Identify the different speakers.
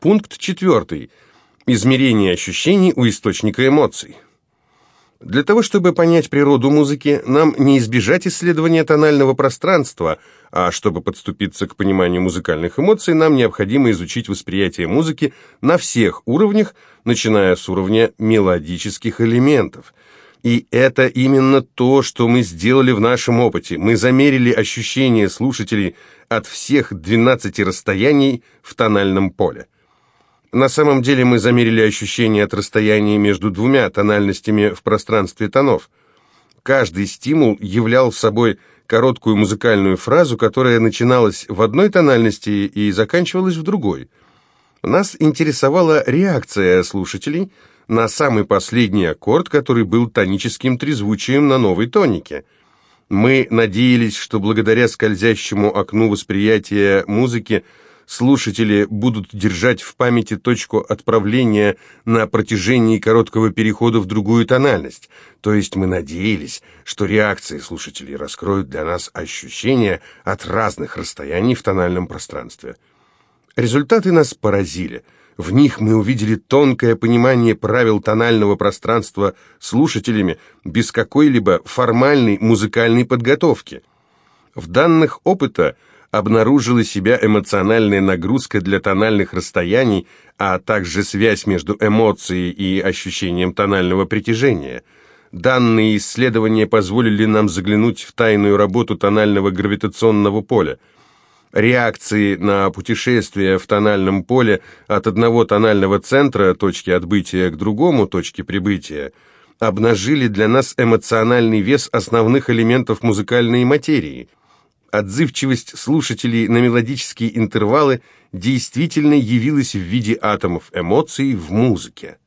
Speaker 1: Пункт четвертый. Измерение ощущений у источника эмоций. Для того, чтобы понять природу музыки, нам не избежать исследования тонального пространства, а чтобы подступиться к пониманию музыкальных эмоций, нам необходимо изучить восприятие музыки на всех уровнях, начиная с уровня мелодических элементов. И это именно то, что мы сделали в нашем опыте. Мы замерили ощущения слушателей от всех 12 расстояний в тональном поле. На самом деле мы замерили ощущение от расстояния между двумя тональностями в пространстве тонов. Каждый стимул являл собой короткую музыкальную фразу, которая начиналась в одной тональности и заканчивалась в другой. Нас интересовала реакция слушателей на самый последний аккорд, который был тоническим трезвучием на новой тонике. Мы надеялись, что благодаря скользящему окну восприятия музыки слушатели будут держать в памяти точку отправления на протяжении короткого перехода в другую тональность. То есть мы надеялись, что реакции слушателей раскроют для нас ощущения от разных расстояний в тональном пространстве. Результаты нас поразили. В них мы увидели тонкое понимание правил тонального пространства слушателями без какой-либо формальной музыкальной подготовки. В данных опыта – обнаружила себя эмоциональная нагрузка для тональных расстояний, а также связь между эмоцией и ощущением тонального притяжения. Данные исследования позволили нам заглянуть в тайную работу тонального гравитационного поля. Реакции на путешествие в тональном поле от одного тонального центра, точки отбытия, к другому, точке прибытия, обнажили для нас эмоциональный вес основных элементов музыкальной материи – отзывчивость слушателей на мелодические интервалы действительно явилась в виде атомов эмоций в музыке.